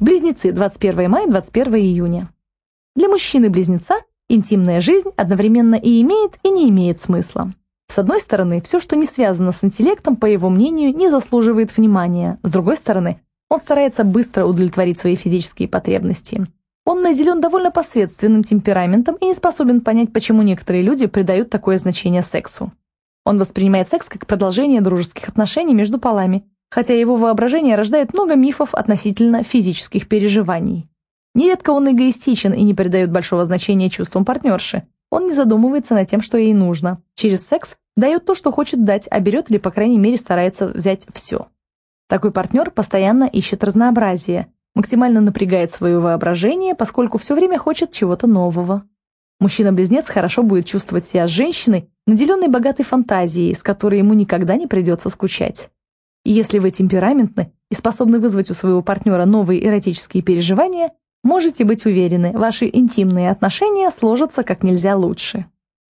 Близнецы 21 мая, 21 июня. Для мужчины-близнеца интимная жизнь одновременно и имеет, и не имеет смысла. С одной стороны, все, что не связано с интеллектом, по его мнению, не заслуживает внимания. С другой стороны, он старается быстро удовлетворить свои физические потребности. Он наделен довольно посредственным темпераментом и не способен понять, почему некоторые люди придают такое значение сексу. Он воспринимает секс как продолжение дружеских отношений между полами, хотя его воображение рождает много мифов относительно физических переживаний. Нередко он эгоистичен и не придает большого значения чувствам партнерши. Он не задумывается над тем, что ей нужно. Через секс дает то, что хочет дать, а берет или, по крайней мере, старается взять все. Такой партнер постоянно ищет разнообразие, максимально напрягает свое воображение, поскольку все время хочет чего-то нового. Мужчина-близнец хорошо будет чувствовать себя женщиной, наделенной богатой фантазией, с которой ему никогда не придется скучать. Если вы темпераментны и способны вызвать у своего партнера новые эротические переживания, можете быть уверены, ваши интимные отношения сложатся как нельзя лучше.